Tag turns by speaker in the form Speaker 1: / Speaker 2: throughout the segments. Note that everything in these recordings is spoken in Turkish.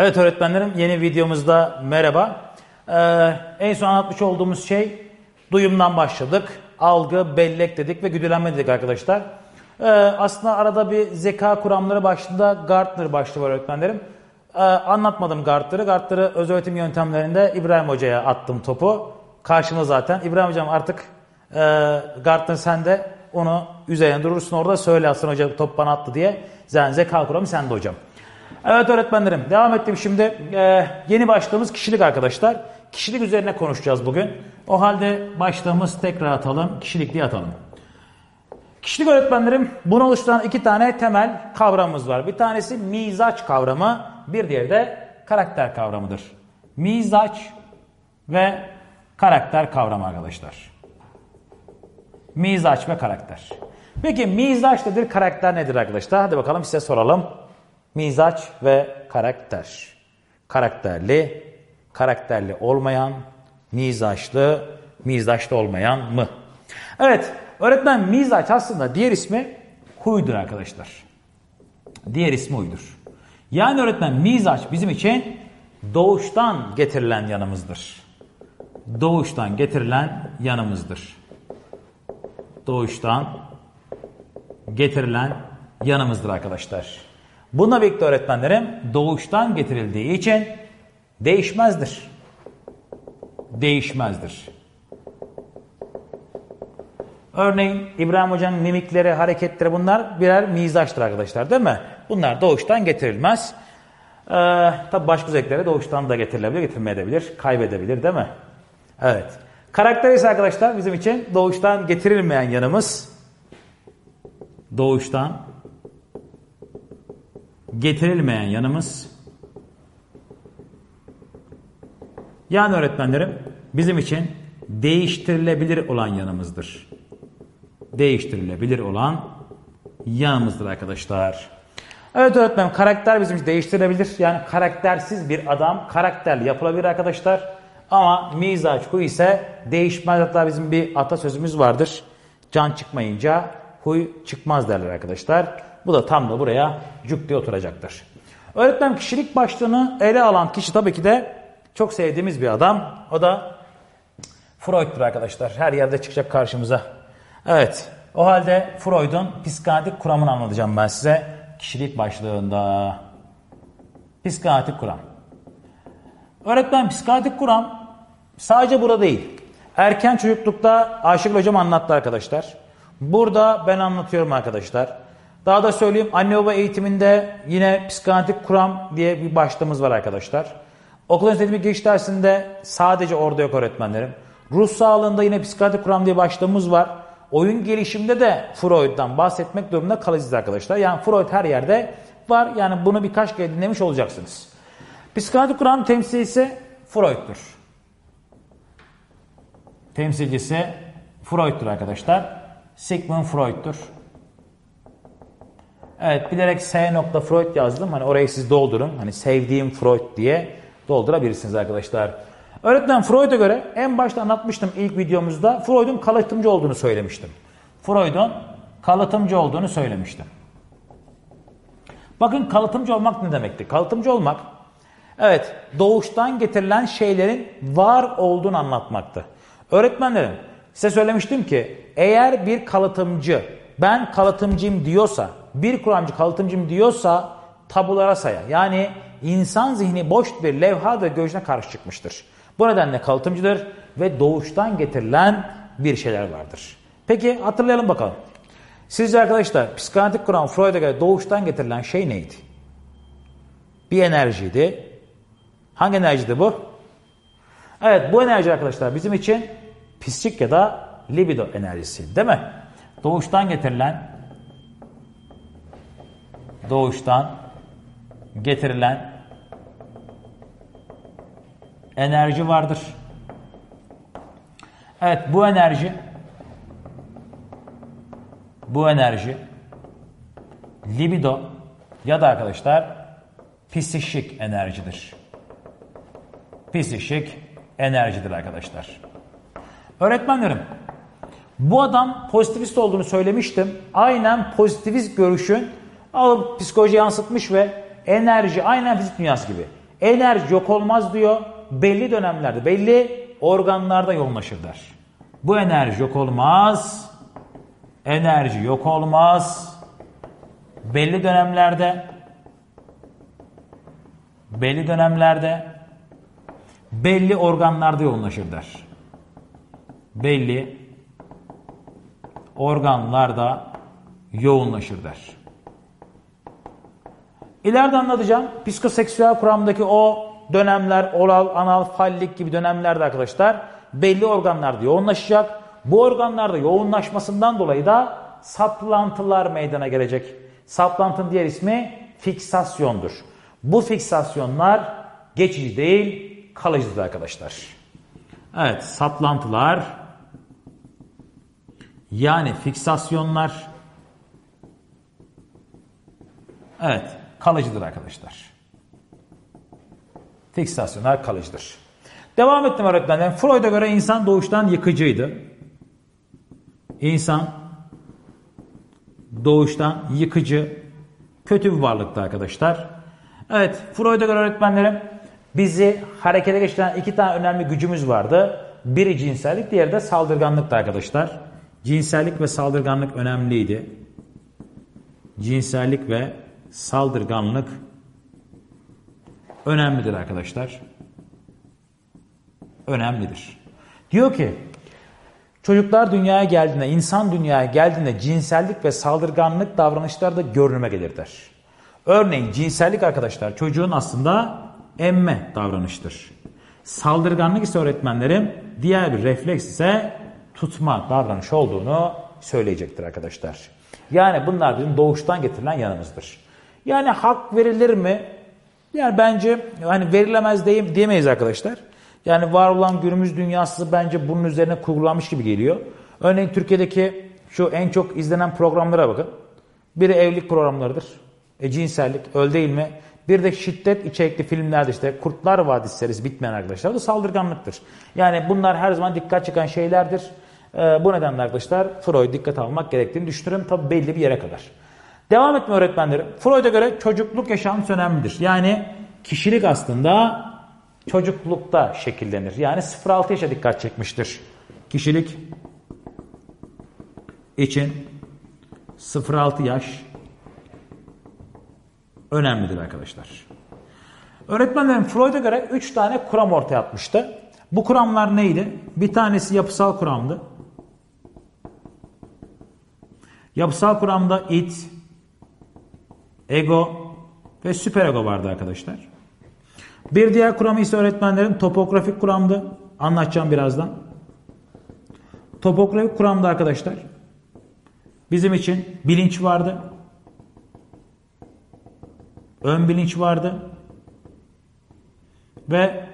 Speaker 1: Evet öğretmenlerim yeni videomuzda merhaba. Ee, en son anlatmış olduğumuz şey duyumdan başladık. Algı, bellek dedik ve güdülenme dedik arkadaşlar. Ee, aslında arada bir zeka kuramları başlığında Gartner başlığı var öğretmenlerim. Ee, anlatmadım Gartner'ı. Gartner'ı öz öğretim yöntemlerinde İbrahim Hoca'ya attım topu. Karşımda zaten. İbrahim Hocam artık e, Gartner sen de onu üzerine durursun orada söyle Aslan Hoca top bana attı diye. Yani zeka kuramı sende hocam. Evet öğretmenlerim devam ettim şimdi. Ee, yeni başlığımız kişilik arkadaşlar. Kişilik üzerine konuşacağız bugün. O halde başlığımız tekrar atalım. Kişilik diye atalım. Kişilik öğretmenlerim bunu oluşturan iki tane temel kavramımız var. Bir tanesi mizaç kavramı, bir diğeri de karakter kavramıdır. Mizaç ve karakter kavramı arkadaşlar. Mizaç ve karakter. Peki mizaç nedir, karakter nedir arkadaşlar? Hadi bakalım size soralım. Mizaç ve karakter. Karakterli, karakterli olmayan, mizaçlı, mizaçlı olmayan mı? Evet, öğretmen mizaç aslında diğer ismi huydur arkadaşlar. Diğer ismi huydur. Yani öğretmen mizaç bizim için doğuştan getirilen yanımızdır. Doğuştan getirilen yanımızdır. Doğuştan getirilen yanımızdır arkadaşlar. Buna birlikte öğretmenlerim doğuştan getirildiği için değişmezdir. Değişmezdir. Örneğin İbrahim Hoca'nın mimikleri, hareketleri bunlar birer mizaçtır arkadaşlar değil mi? Bunlar doğuştan getirilmez. Ee, tabi başka zevklere doğuştan da getirilebilir, getirmeyebilir, kaybedebilir değil mi? Evet. Karakter ise arkadaşlar bizim için doğuştan getirilmeyen yanımız. Doğuştan getirilmeyen yanımız. Yani öğretmenlerim bizim için değiştirilebilir olan yanımızdır. Değiştirilebilir olan yanımızdır arkadaşlar. Evet öğretmenim karakter bizim için değiştirilebilir. Yani karaktersiz bir adam karakterli yapılabilir arkadaşlar. Ama mizaç huy ise değişmez. Hatta bizim bir atasözümüz vardır. Can çıkmayınca huy çıkmaz derler arkadaşlar. Bu da tam da buraya cuk oturacaktır. Öğretmen kişilik başlığını ele alan kişi tabii ki de çok sevdiğimiz bir adam. O da Freud'dur arkadaşlar. Her yerde çıkacak karşımıza. Evet. O halde Freud'un psikanalitik kuramını anlatacağım ben size. Kişilik başlığında. Psikanalitik kuram. Öğretmen psikanalitik kuram sadece burada değil. Erken çocuklukta Aşık Hocam anlattı arkadaşlar. Burada ben anlatıyorum arkadaşlar. Daha da söyleyeyim anne baba eğitiminde yine psikanalitik kuram diye bir başlığımız var arkadaşlar. Okul yönetimi giriş dersinde sadece orada yok öğretmenlerim. Ruh sağlığında yine psikanalitik kuram diye başlığımız var. Oyun gelişimde de Freud'dan bahsetmek durumunda kalacağız arkadaşlar. Yani Freud her yerde var. Yani bunu birkaç kere dinlemiş olacaksınız. Psikanalitik kuram temsilcisi Freud'dur. Temsilcisi Freud'dur arkadaşlar. Sigmund Freud'dur. Evet bilerek S nokta Freud yazdım. Hani orayı siz doldurun. Hani sevdiğim Freud diye doldurabilirsiniz arkadaşlar. Öğretmen Freud'a göre en başta anlatmıştım ilk videomuzda Freud'un kalıtımcı olduğunu söylemiştim. Freud'un kalıtımcı olduğunu söylemiştim. Bakın kalıtımcı olmak ne demekti? Kalıtımcı olmak evet doğuştan getirilen şeylerin var olduğunu anlatmaktı. Öğretmenlerim size söylemiştim ki eğer bir kalıtımcı ben kalıtımcıyım diyorsa bir kuramcı kalıtımcım diyorsa tabulara sayar. Yani insan zihni boş bir levha ve gözüne karşı çıkmıştır. Bu nedenle kalıtımcıdır ve doğuştan getirilen bir şeyler vardır. Peki hatırlayalım bakalım. Sizce arkadaşlar psikanalitik kuram Freud'a göre doğuştan getirilen şey neydi? Bir enerjiydi. Hangi enerjiydi bu? Evet bu enerji arkadaşlar bizim için psikik ya da libido enerjisi değil mi? Doğuştan getirilen doğuştan getirilen enerji vardır. Evet bu enerji bu enerji libido ya da arkadaşlar psişik enerjidir. Psişik enerjidir arkadaşlar. Öğretmenlerim bu adam pozitivist olduğunu söylemiştim. Aynen pozitivist görüşün alıp psikoloji yansıtmış ve enerji aynen fizik dünyası gibi. Enerji yok olmaz diyor. Belli dönemlerde, belli organlarda yoğunlaşır der. Bu enerji yok olmaz. Enerji yok olmaz. Belli dönemlerde belli dönemlerde belli organlarda yoğunlaşır der. Belli organlarda yoğunlaşır der. İleride anlatacağım. Psikoseksüel kuramdaki o dönemler, oral, anal, fallik gibi dönemlerde arkadaşlar belli organlarda yoğunlaşacak. Bu organlarda yoğunlaşmasından dolayı da saplantılar meydana gelecek. Saplantının diğer ismi fiksasyondur. Bu fiksasyonlar geçici değil, kalıcıdır arkadaşlar. Evet, saplantılar yani fiksasyonlar evet kalıcıdır arkadaşlar. Fiksasyonlar kalıcıdır. Devam ettim öğretmenim. Freud'a göre insan doğuştan yıkıcıydı. İnsan doğuştan yıkıcı, kötü bir varlıktı arkadaşlar. Evet, Freud'a göre öğretmenlerim bizi harekete geçiren iki tane önemli gücümüz vardı. Biri cinsellik, diğeri de saldırganlıktı arkadaşlar. Cinsellik ve saldırganlık önemliydi. Cinsellik ve saldırganlık önemlidir arkadaşlar. Önemlidir. Diyor ki çocuklar dünyaya geldiğinde, insan dünyaya geldiğinde cinsellik ve saldırganlık davranışları da görünüme gelir der. Örneğin cinsellik arkadaşlar çocuğun aslında emme davranıştır. Saldırganlık ise öğretmenlerim diğer bir refleks ise tutma davranış olduğunu söyleyecektir arkadaşlar. Yani bunlar bizim doğuştan getirilen yanımızdır. Yani hak verilir mi? Yani bence hani verilemez diyeyim, diyemeyiz arkadaşlar. Yani var olan günümüz dünyası bence bunun üzerine kurgulanmış gibi geliyor. Örneğin Türkiye'deki şu en çok izlenen programlara bakın. Biri evlilik programlarıdır. E, cinsellik, öl değil mi? Bir de şiddet içerikli filmlerde işte Kurtlar Vadisi serisi bitmeyen arkadaşlar da saldırganlıktır. Yani bunlar her zaman dikkat çeken şeylerdir. Ee, bu nedenle arkadaşlar Freud dikkat almak gerektiğini düşünüyorum. Tabi belli bir yere kadar. Devam etme öğretmenlerim. Freud'a göre çocukluk yaşantısı önemlidir. Yani kişilik aslında çocuklukta şekillenir. Yani 0-6 yaşa dikkat çekmiştir. Kişilik için 0-6 yaş önemlidir arkadaşlar. Öğretmenlerim Freud'a göre 3 tane kuram ortaya atmıştı. Bu kuramlar neydi? Bir tanesi yapısal kuramdı. Yapısal kuramda it, ego ve süperego vardı arkadaşlar. Bir diğer kuramı ise öğretmenlerin topografik kuramdı. Anlatacağım birazdan. Topografik kuramda arkadaşlar bizim için bilinç vardı. Ön bilinç vardı. Ve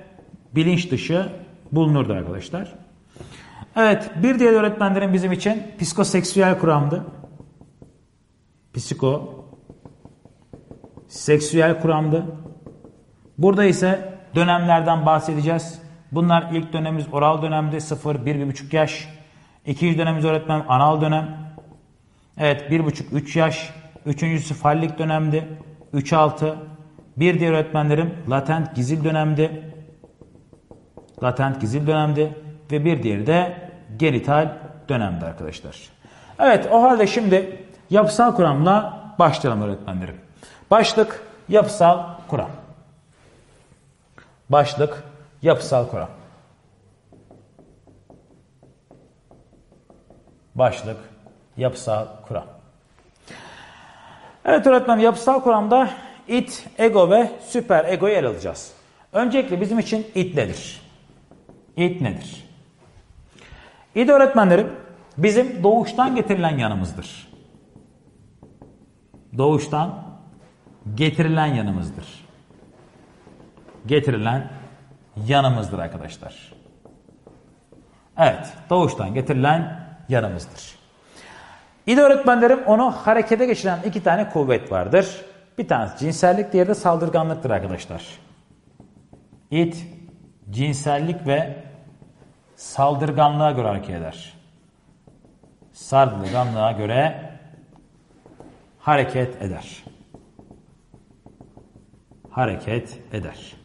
Speaker 1: bilinç dışı bulunurdu arkadaşlar. Evet bir diğer öğretmenlerin bizim için psikoseksüel kuramdı. Psiko seksüel kuramdı. Burada ise dönemlerden bahsedeceğiz. Bunlar ilk dönemimiz oral dönemde 0 1 1,5 yaş. İkinci dönemimiz öğretmen anal dönem. Evet 1,5 3 yaş. Üçüncüsü fallik dönemdi. 3 6. Bir diğer öğretmenlerim latent gizil dönemdi. Latent gizil dönemdi ve bir diğeri de genital dönemdi arkadaşlar. Evet o halde şimdi yapısal kuramla başlayalım öğretmenlerim. Başlık yapısal kuram. Başlık yapısal kuram. Başlık yapısal kuram. Evet öğretmen yapısal kuramda it, ego ve süper egoyu ele alacağız. Öncelikle bizim için it nedir? İt nedir? İt öğretmenlerim bizim doğuştan getirilen yanımızdır. Doğuştan getirilen yanımızdır. Getirilen yanımızdır arkadaşlar. Evet, doğuştan getirilen yanımızdır. İde öğretmenlerim onu harekete geçiren iki tane kuvvet vardır. Bir tanesi cinsellik, diğeri de saldırganlıktır arkadaşlar. İt, cinsellik ve saldırganlığa göre hareket eder. Saldırganlığa göre hareket eder. Hareket eder.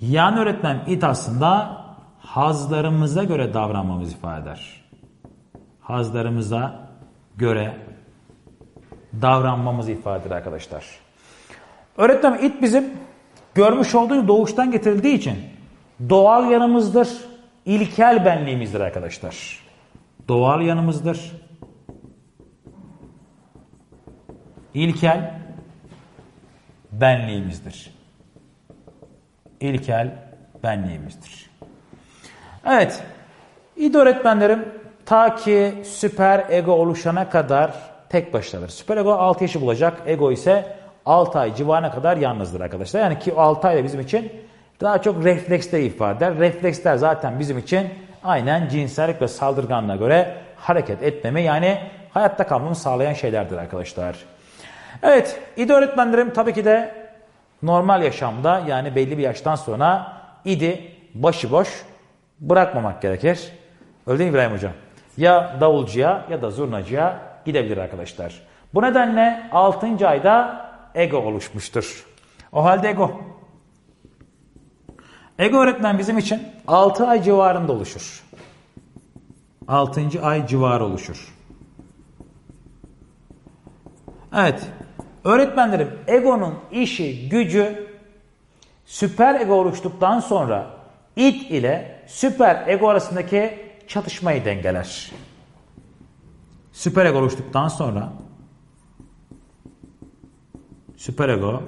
Speaker 1: Yani öğretmen it aslında hazlarımıza göre davranmamızı ifade eder. Hazlarımıza göre davranmamızı ifade eder arkadaşlar. Öğretmen it bizim görmüş olduğunuz doğuştan getirildiği için doğal yanımızdır, ilkel benliğimizdir arkadaşlar. Doğal yanımızdır. İlkel benliğimizdir. İlkel benliğimizdir. Evet, İD öğretmenlerim ta ki süper ego oluşana kadar tek başınadır. Süper ego 6 yaşı bulacak, ego ise 6 ay civarına kadar yalnızdır arkadaşlar. Yani ki 6 ay da bizim için daha çok refleksle ifade eder. Refleksler zaten bizim için aynen cinsellik ve saldırganlığa göre hareket etmemi yani hayatta kalmamı sağlayan şeylerdir arkadaşlar. Evet, İD öğretmenlerim tabii ki de normal yaşamda yani belli bir yaştan sonra idi başıboş bırakmamak gerekir. Öyle değil mi İbrahim Hocam? Ya davulcuya ya da zurnacıya gidebilir arkadaşlar. Bu nedenle 6. ayda ego oluşmuştur. O halde ego. Ego öğretmen bizim için 6 ay civarında oluşur. 6. ay civarı oluşur. Evet. Öğretmenlerim egonun işi, gücü süper ego oluştuktan sonra it ile süper ego arasındaki çatışmayı dengeler. Süper ego oluştuktan sonra süper ego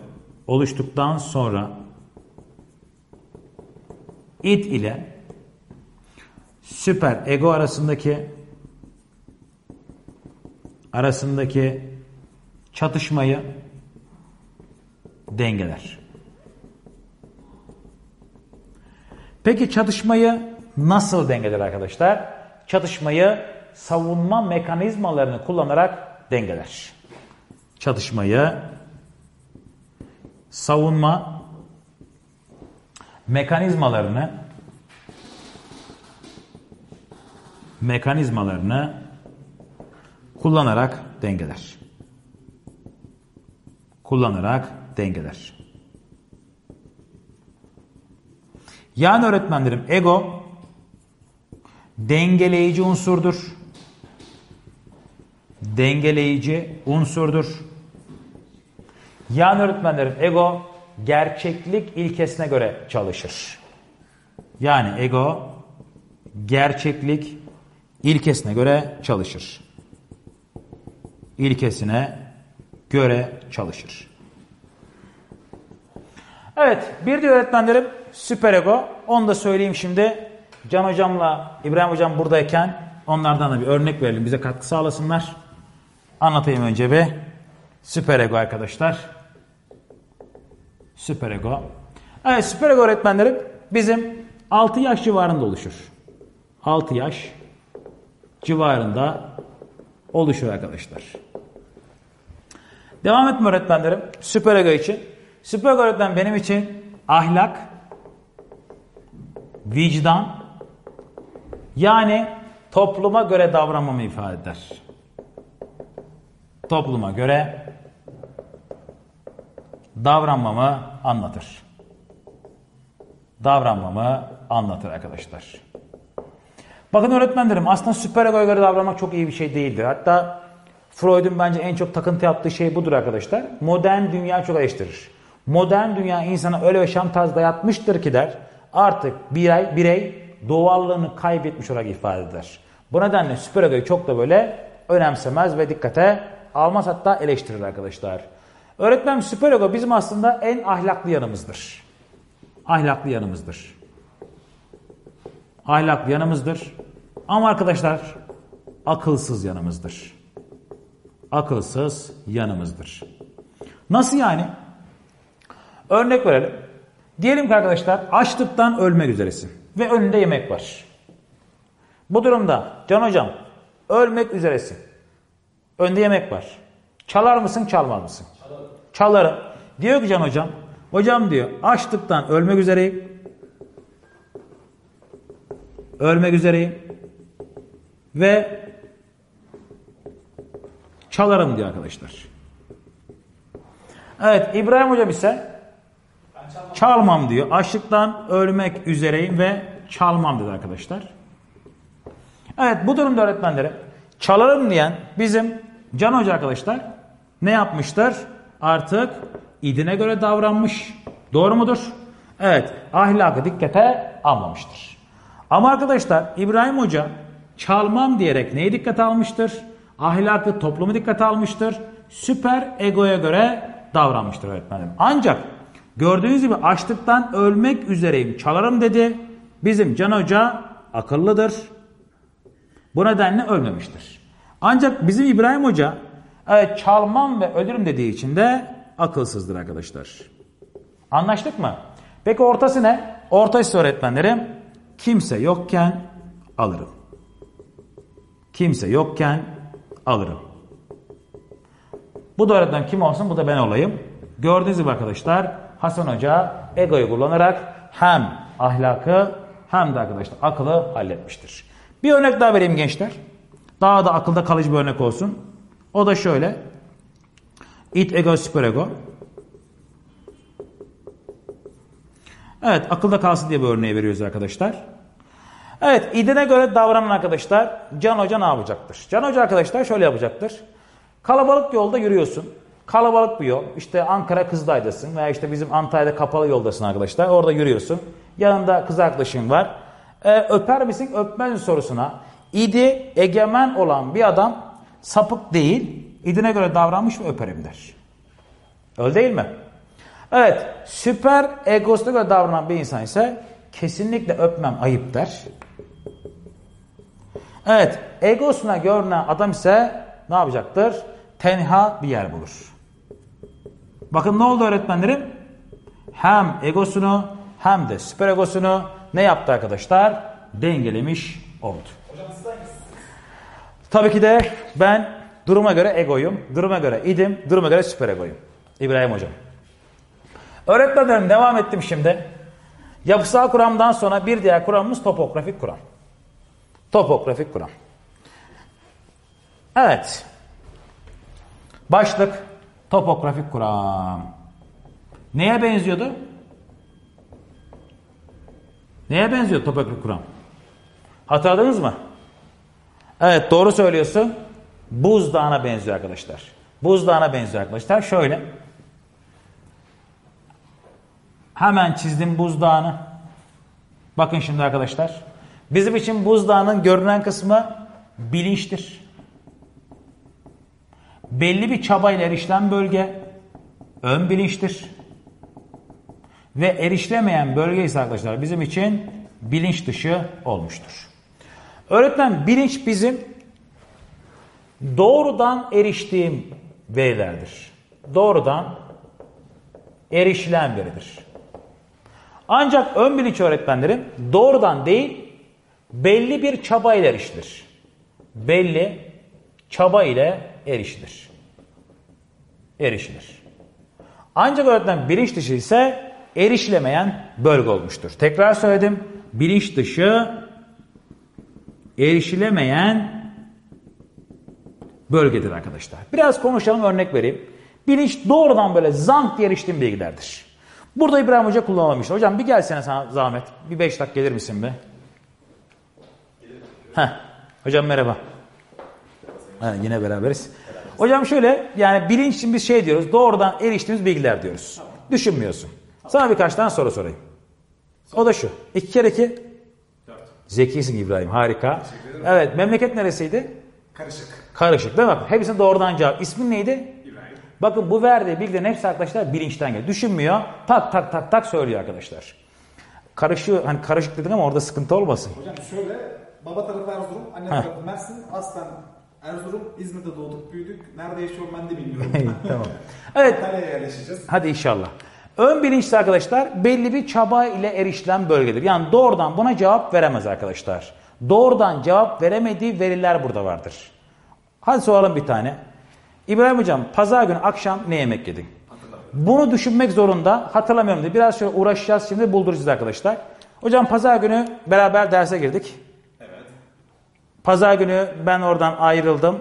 Speaker 1: oluştuktan sonra it ile süper ego arasındaki arasındaki çatışmayı dengeler. Peki çatışmayı nasıl dengeler arkadaşlar? Çatışmayı savunma mekanizmalarını kullanarak dengeler. Çatışmayı savunma mekanizmalarını mekanizmalarını kullanarak dengeler. Kullanarak dengeler. Yani öğretmenlerim ego dengeleyici unsurdur. Dengeleyici unsurdur. Yani öğretmenlerim ego gerçeklik ilkesine göre çalışır. Yani ego gerçeklik ilkesine göre çalışır. İlkesine göre çalışır. Evet, bir diyor öğretmenlerim süperego. Onu da söyleyeyim şimdi. Can hocamla İbrahim hocam buradayken onlardan da bir örnek verelim. Bize katkı sağlasınlar. Anlatayım önce bir. Süperego arkadaşlar. Süperego. Evet süperego öğretmenlerim bizim 6 yaş civarında oluşur. 6 yaş civarında oluşuyor arkadaşlar. Devam etme öğretmenlerim. Süperego için. Süperego öğretmen benim için ahlak, vicdan yani topluma göre davranmamı ifade eder. Topluma göre davranmamı anlatır. Davranmamı anlatır arkadaşlar. Bakın öğretmenlerim aslında süper egoya göre davranmak çok iyi bir şey değildir. Hatta Freud'un bence en çok takıntı yaptığı şey budur arkadaşlar. Modern dünya çok eleştirir. Modern dünya insana öyle yaşam tarzı dayatmıştır ki der artık birey, birey doğallığını kaybetmiş olarak ifade eder. Bu nedenle süper egoyu çok da böyle önemsemez ve dikkate almaz hatta eleştirir arkadaşlar. Öğretmen süper ego bizim aslında en ahlaklı yanımızdır. Ahlaklı yanımızdır. Ahlaklı yanımızdır. Ama arkadaşlar akılsız yanımızdır. Akılsız yanımızdır. Nasıl yani? Örnek verelim. Diyelim ki arkadaşlar açlıktan ölmek üzeresin ve önünde yemek var. Bu durumda Can Hocam ölmek üzeresin. Önde yemek var. Çalar mısın çalmaz mısın? Çalarım. Çalarım. Diyor ki Can Hocam hocam diyor açlıktan ölmek üzereyim. Ölmek üzereyim. Ve çalarım diyor arkadaşlar. Evet İbrahim Hocam ise Çalmam diyor. Açlıktan ölmek üzereyim ve çalmam dedi arkadaşlar. Evet bu durumda öğretmenlerim çalarım diyen bizim Can Hoca arkadaşlar ne yapmıştır? Artık idine göre davranmış. Doğru mudur? Evet ahlakı dikkate almamıştır. Ama arkadaşlar İbrahim Hoca çalmam diyerek neyi dikkate almıştır? Ahlakı toplumu dikkate almıştır. Süper egoya göre davranmıştır öğretmenim. Ancak gördüğünüz gibi açlıktan ölmek üzereyim çalarım dedi. Bizim Can Hoca akıllıdır. Bu nedenle ölmemiştir. Ancak bizim İbrahim Hoca evet çalmam ve ölürüm dediği için de akılsızdır arkadaşlar. Anlaştık mı? Peki ortası ne? Ortası öğretmenlerim kimse yokken alırım. Kimse yokken alırım. Bu da öğretmen kim olsun bu da ben olayım. Gördüğünüz gibi arkadaşlar Hasan Hoca egoyu kullanarak hem ahlakı hem de arkadaşlar akıllı halletmiştir. Bir örnek daha vereyim gençler. Daha da akılda kalıcı bir örnek olsun. O da şöyle. It ego super ego. Evet akılda kalsın diye bir örneği veriyoruz arkadaşlar. Evet idine göre davranan arkadaşlar Can Hoca ne yapacaktır? Can Hoca arkadaşlar şöyle yapacaktır. Kalabalık yolda yürüyorsun. Kalabalık bir yol. İşte Ankara Kızılay'dasın veya işte bizim Antalya'da kapalı yoldasın arkadaşlar. Orada yürüyorsun. Yanında kız arkadaşın var. Ee, öper misin öpmez misin sorusuna idi egemen olan bir adam sapık değil. idine göre davranmış mı öperim der. Öyle değil mi? Evet süper egosuna göre davranan bir insan ise kesinlikle öpmem ayıp der. Evet egosuna görünen adam ise ne yapacaktır? Tenha bir yer bulur. Bakın ne oldu öğretmenlerim? Hem egosunu hem de süper egosunu ne yaptı arkadaşlar? Dengelemiş oldu. Tabii ki de ben duruma göre egoyum, duruma göre idim, duruma göre süper egoyum. İbrahim Hocam. Öğretmenlerim devam ettim şimdi. Yapısal kuramdan sonra bir diğer kuramımız topografik kuram. Topografik kuram. Evet. Başlık topografik kuram. Neye benziyordu? Neye benziyor topografik kuram? Hatırladınız mı? Evet doğru söylüyorsun. Buzdağına benziyor arkadaşlar. Buzdağına benziyor arkadaşlar. Şöyle. Hemen çizdim buzdağını. Bakın şimdi arkadaşlar. Bizim için buzdağının görünen kısmı bilinçtir. Belli bir çabayla erişilen bölge ön bilinçtir. Ve erişilemeyen bölge ise arkadaşlar bizim için bilinç dışı olmuştur. Öğretmen bilinç bizim doğrudan eriştiğim verilerdir. Doğrudan erişilen veridir. Ancak ön bilinç öğretmenlerim doğrudan değil belli bir çaba ile erişilir. Belli çaba ile erişilir. Erişilir. Ancak öğretmen bilinç dışı ise erişilemeyen bölge olmuştur. Tekrar söyledim. Bilinç dışı erişilemeyen bölgedir arkadaşlar. Biraz konuşalım örnek vereyim. Bilinç doğrudan böyle zank diye eriştiğim bilgilerdir. Burada İbrahim Hoca kullanmamıştır. Hocam bir gelsene sana zahmet. Bir beş dakika gelir misin be? Heh. Hocam merhaba. Ha, yine beraberiz. Hocam şöyle yani bilinç için biz şey diyoruz. Doğrudan eriştiğimiz bilgiler diyoruz. Düşünmüyorsun. Sana birkaç tane soru sorayım. O da şu. İki kere iki. Zekisin İbrahim. Harika. Evet. Memleket neresiydi?
Speaker 2: Karışık.
Speaker 1: Karışık değil mi? Hepsinin doğrudan cevap. İsmin neydi? Bakın bu verdiği bilgilerin hepsi arkadaşlar bilinçten geliyor. Düşünmüyor. Tak tak tak tak söylüyor arkadaşlar. Karışıyor. Hani karışık dedik ama orada sıkıntı olmasın.
Speaker 2: Hocam şöyle baba tarafı Erzurum, anne
Speaker 1: Heh.
Speaker 2: tarafı Mersin. Aslen Erzurum, İzmir'de doğduk büyüdük. Nerede yaşıyorum ben de bilmiyorum.
Speaker 1: tamam. Evet.
Speaker 2: Antalya'ya yerleşeceğiz.
Speaker 1: Hadi inşallah. Ön bilinçli arkadaşlar belli bir çaba ile erişilen bölgedir. Yani doğrudan buna cevap veremez arkadaşlar. Doğrudan cevap veremediği veriler burada vardır. Hadi soralım bir tane. İbrahim Hocam pazar günü akşam ne yemek yedin? Bunu düşünmek zorunda. Hatırlamıyorum diye. Biraz şöyle uğraşacağız şimdi bulduracağız arkadaşlar. Hocam pazar günü beraber derse girdik.
Speaker 2: Evet.
Speaker 1: Pazar günü ben oradan ayrıldım.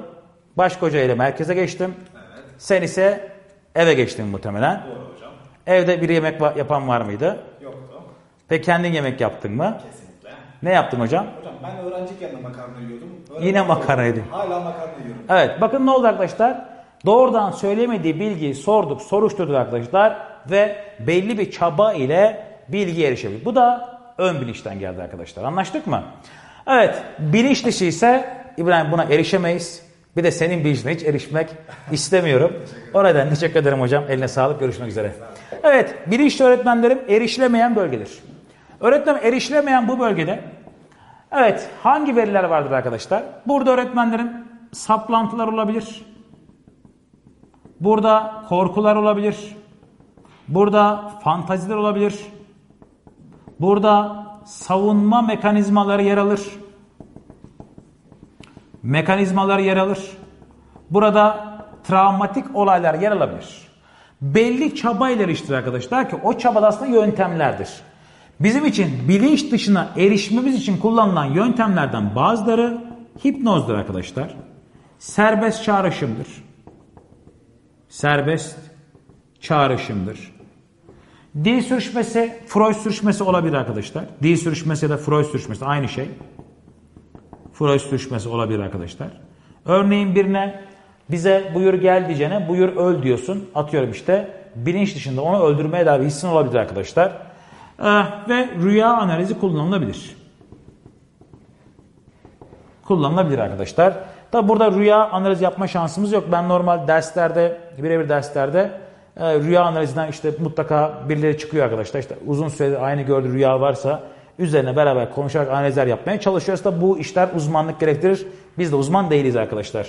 Speaker 1: Başka hoca ile merkeze geçtim.
Speaker 2: Evet.
Speaker 1: Sen ise eve geçtin muhtemelen.
Speaker 2: Doğru hocam.
Speaker 1: Evde bir yemek yapan var mıydı?
Speaker 2: Yoktu.
Speaker 1: Peki kendin yemek yaptın mı?
Speaker 2: Kesinlikle.
Speaker 1: Ne yaptın hocam?
Speaker 2: Ben öğrenciyken de makarna yiyordum. Öğrenci
Speaker 1: Yine makarna yedin.
Speaker 2: Hala makarna yiyorum.
Speaker 1: Evet bakın ne oldu arkadaşlar? Doğrudan söylemediği bilgiyi sorduk, soruşturduk arkadaşlar ve belli bir çaba ile bilgi erişebildik. Bu da ön bilinçten geldi arkadaşlar. Anlaştık mı? Evet, bilinç dışı ise İbrahim buna erişemeyiz. Bir de senin bilinçine hiç erişmek istemiyorum. O nedenle teşekkür ederim hocam. Eline sağlık. Görüşmek üzere. Evet, bilinçli öğretmenlerim erişilemeyen bölgedir. Öğretmen erişilemeyen bu bölgede Evet, hangi veriler vardır arkadaşlar? Burada öğretmenlerin saplantılar olabilir. Burada korkular olabilir. Burada fantaziler olabilir. Burada savunma mekanizmaları yer alır. Mekanizmalar yer alır. Burada travmatik olaylar yer alabilir. Belli çabayla eriştir arkadaşlar ki o çaba da aslında yöntemlerdir. Bizim için bilinç dışına erişmemiz için kullanılan yöntemlerden bazıları hipnozdur arkadaşlar. Serbest çağrışımdır. Serbest çağrışımdır. Dil sürüşmesi, Freud sürüşmesi olabilir arkadaşlar. Dil sürüşmesi ya da Freud sürüşmesi aynı şey. Freud sürüşmesi olabilir arkadaşlar. Örneğin birine bize buyur gel diyeceğine buyur öl diyorsun. Atıyorum işte bilinç dışında onu öldürmeye dair hissin olabilir arkadaşlar. Ee, ve rüya analizi kullanılabilir. Kullanılabilir arkadaşlar. Tabi burada rüya analizi yapma şansımız yok. Ben normal derslerde, birebir derslerde e, rüya analizinden işte mutlaka birileri çıkıyor arkadaşlar. İşte uzun süredir aynı gördüğü rüya varsa üzerine beraber konuşarak analizler yapmaya çalışıyoruz da bu işler uzmanlık gerektirir. Biz de uzman değiliz arkadaşlar.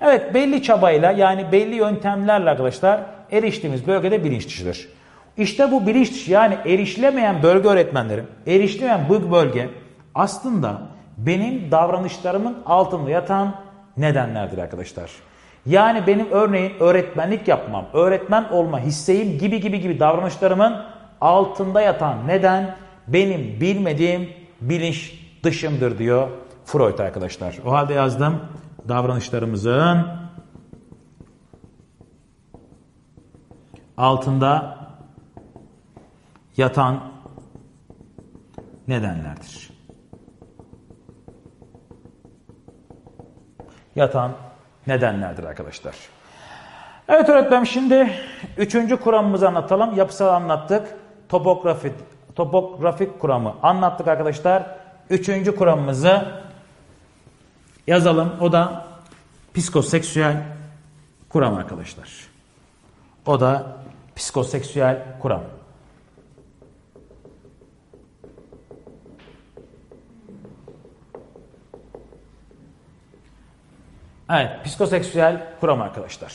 Speaker 1: Evet belli çabayla yani belli yöntemlerle arkadaşlar eriştiğimiz bölgede bilinç dışıdır. İşte bu bilinç yani erişilemeyen bölge öğretmenlerim, erişilemeyen bu bölge aslında benim davranışlarımın altında yatan nedenlerdir arkadaşlar. Yani benim örneğin öğretmenlik yapmam, öğretmen olma hisseğim gibi gibi gibi davranışlarımın altında yatan neden benim bilmediğim bilinç dışımdır diyor Freud arkadaşlar. O halde yazdım davranışlarımızın altında yatan nedenlerdir. Yatan nedenlerdir arkadaşlar. Evet öğretmenim şimdi üçüncü kuramımızı anlatalım. Yapısal anlattık. Topografi, topografik kuramı anlattık arkadaşlar. Üçüncü kuramımızı yazalım. O da psikoseksüel kuram arkadaşlar. O da psikoseksüel kuram. Evet, psikoseksüel kuram arkadaşlar.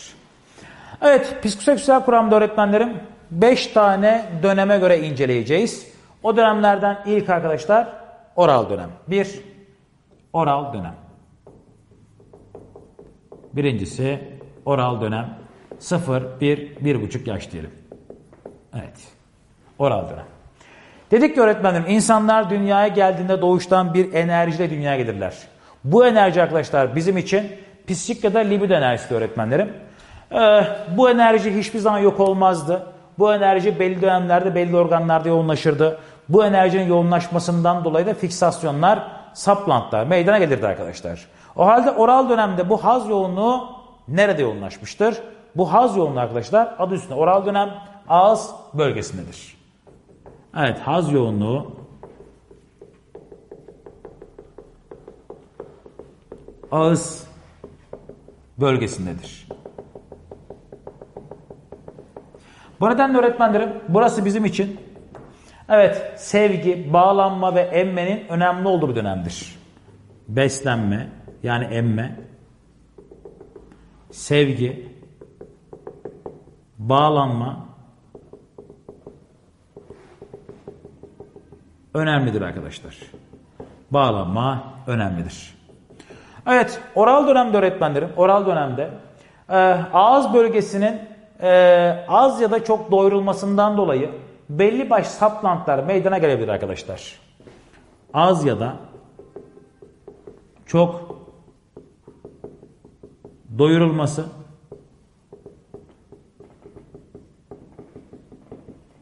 Speaker 1: Evet, psikoseksüel kuramda öğretmenlerim 5 tane döneme göre inceleyeceğiz. O dönemlerden ilk arkadaşlar oral dönem. Bir, oral dönem. Birincisi oral dönem 0, 1, 1,5 yaş diyelim. Evet, oral dönem. Dedik ki öğretmenim insanlar dünyaya geldiğinde doğuştan bir enerjiyle dünyaya gelirler. Bu enerji arkadaşlar bizim için psikik ya da libido enerjisi öğretmenlerim. Ee, bu enerji hiçbir zaman yok olmazdı. Bu enerji belli dönemlerde belli organlarda yoğunlaşırdı. Bu enerjinin yoğunlaşmasından dolayı da fiksasyonlar, saplantlar meydana gelirdi arkadaşlar. O halde oral dönemde bu haz yoğunluğu nerede yoğunlaşmıştır? Bu haz yoğunluğu arkadaşlar adı üstünde oral dönem ağız bölgesindedir. Evet haz yoğunluğu ağız bölgesindedir. Bu nedenle öğretmenlerim burası bizim için evet sevgi, bağlanma ve emmenin önemli olduğu bir dönemdir. Beslenme yani emme, sevgi, bağlanma önemlidir arkadaşlar. Bağlanma önemlidir. Evet, oral dönemde öğretmenlerim, oral dönemde e, ağız bölgesinin e, az ya da çok doyurulmasından dolayı belli baş saplantlar meydana gelebilir arkadaşlar. Az ya da çok doyurulması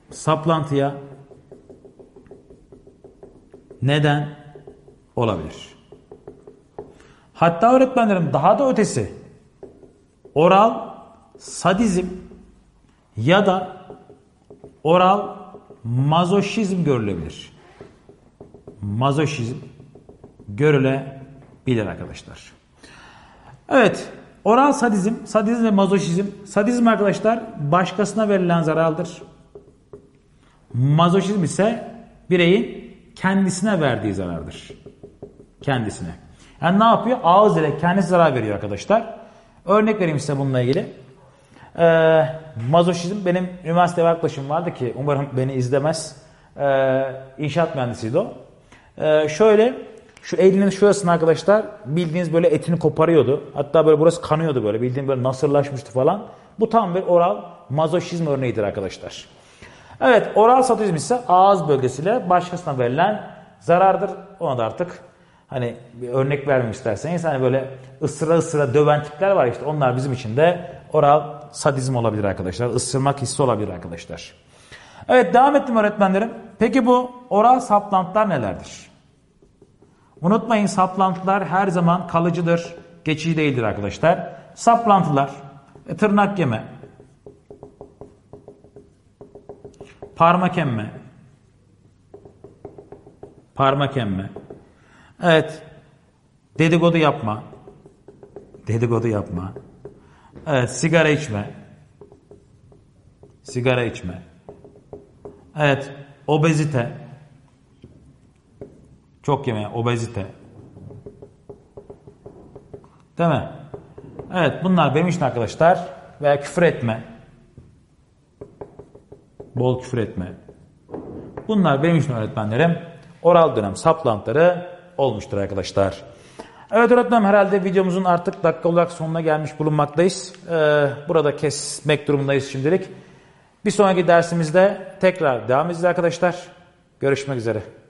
Speaker 1: saplantıya neden olabilir. Hatta öğretmenlerim daha da ötesi oral sadizm ya da oral mazoşizm görülebilir. Mazoşizm görülebilir arkadaşlar. Evet, oral sadizm, sadizm ve mazoşizm. Sadizm arkadaşlar başkasına verilen zarardır. Mazoşizm ise bireyin kendisine verdiği zarardır. Kendisine. Yani ne yapıyor? Ağız ile kendisi zarar veriyor arkadaşlar. Örnek vereyim size bununla ilgili. Ee, mazoşizm benim üniversite bir arkadaşım vardı ki umarım beni izlemez. Ee, inşaat mühendisiydi o. Ee, şöyle şu elinin şurasını arkadaşlar bildiğiniz böyle etini koparıyordu. Hatta böyle burası kanıyordu böyle bildiğin böyle nasırlaşmıştı falan. Bu tam bir oral mazoşizm örneğidir arkadaşlar. Evet oral sadizm ise ağız bölgesiyle başkasına verilen zarardır. Ona da artık hani bir örnek vermem isterseniz hani böyle ısıra ısıra döven tipler var işte onlar bizim için de oral sadizm olabilir arkadaşlar. Isırmak hissi olabilir arkadaşlar. Evet devam ettim öğretmenlerim. Peki bu oral saplantılar nelerdir? Unutmayın saplantılar her zaman kalıcıdır, geçici değildir arkadaşlar. Saplantılar, e, tırnak yeme, parmak emme, parmak emme, evet, dedikodu yapma, dedikodu yapma, evet, sigara içme, sigara içme, evet, obezite, çok yeme, obezite. Değil mi? Evet bunlar benim için arkadaşlar. Veya küfür etme. Bol küfür etme. Bunlar benim için öğretmenlerim. Oral dönem saplantıları olmuştur arkadaşlar. Evet öğretmenim herhalde videomuzun artık dakika olarak sonuna gelmiş bulunmaktayız. Ee, burada kesmek durumundayız şimdilik. Bir sonraki dersimizde tekrar devam edeceğiz arkadaşlar. Görüşmek üzere.